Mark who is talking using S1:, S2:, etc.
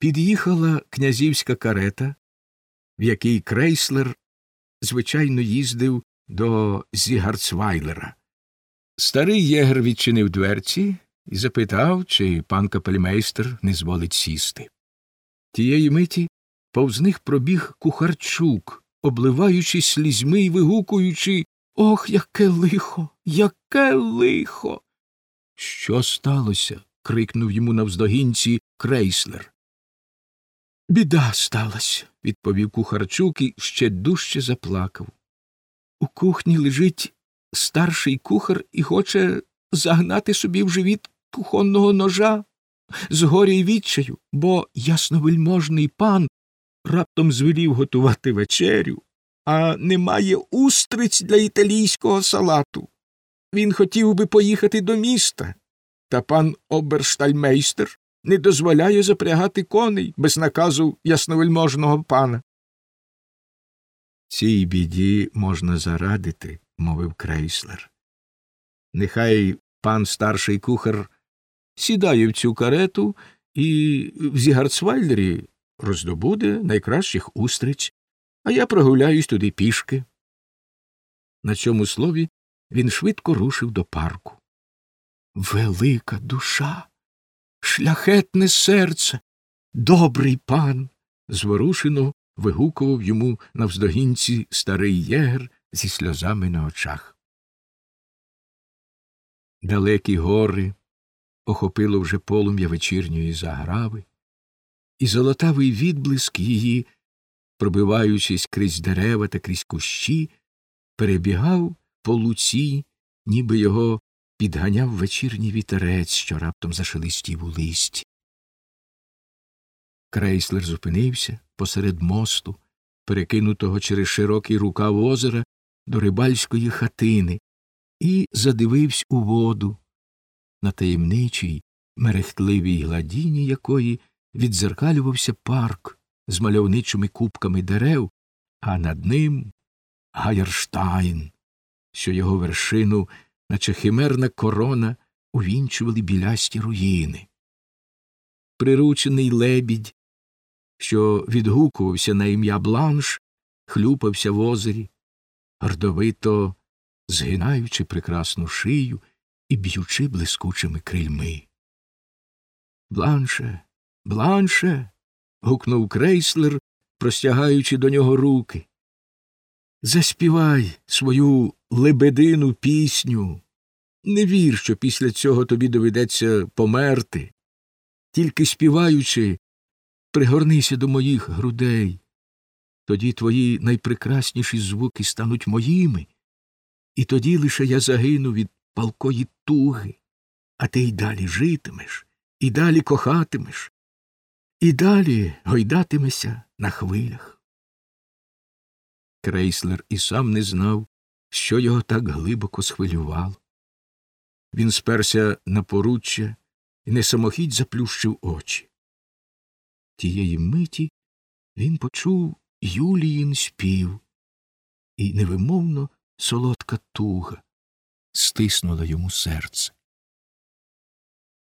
S1: Під'їхала князівська карета, в якій крейслер, звичайно, їздив до Зігарцвайлера. Старий єгер відчинив дверці і запитав, чи пан капельмейстер не зволить сісти. Тієї миті повз них пробіг кухарчук, обливаючись слізьми й вигукуючи Ох, яке лихо, яке лихо. Що сталося? крикнув йому навздогінці крейслер. Біда сталася, відповів кухарчук і ще дужче заплакав. У кухні лежить старший кухар і хоче загнати собі в живіт кухонного ножа з горя й відчаю, бо ясновельможний пан раптом звелів готувати вечерю, а немає устриць для італійського салату. Він хотів би поїхати до міста, та пан оберштальмейстер не дозволяє запрягати коней без наказу ясновельможного пана. Цій біді можна зарадити, мовив крейслер. Нехай пан старший кухар сідає в цю карету і в Зігарцвайлері роздобуде найкращих устриць, а я прогуляюсь туди пішки. На цьому слові він швидко рушив до парку. Велика душа, шляхетне серце, добрий пан. зворушено вигукував йому навздогінці старий єгер зі сльозами на очах. Далекі гори охопило вже полум'я вечірньої заграви, і золотавий відблиск її, пробиваючись крізь дерева та крізь кущі, перебігав по луці, ніби його підганяв вечірній вітерець, що раптом зашелестів у листі. Крейслер зупинився посеред мосту, перекинутого через широкий рукав озера до рибальської хатини, і задивився у воду, на таємничій, мерехтливій гладіні якої відзеркалювався парк з мальовничими купками дерев, а над ним Гаярштайн, що його вершину, наче химерна корона, увінчували білясті руїни. Приручений лебідь, що відгукувався на ім'я Бланш, хлюпався в озері, гордовито згинаючи прекрасну шию і б'ючи блискучими крильми. Бланше, бланше. гукнув крейслер, простягаючи до нього руки. Заспівай свою лебедину пісню. Не вір, що після цього тобі доведеться померти. Тільки співаючи, пригорнися до моїх грудей. Тоді твої найпрекрасніші звуки стануть моїми, і тоді лише я загину від палкої туги, а ти й далі житимеш, і далі кохатимеш, і далі гойдатимешся на хвилях. Крейслер і сам не знав, що його так глибоко схвилювало. Він сперся на поруччя і несамохідь заплющив очі. Тієї миті він почув Юліїн спів, і невимовно солодка туга стиснула йому серце.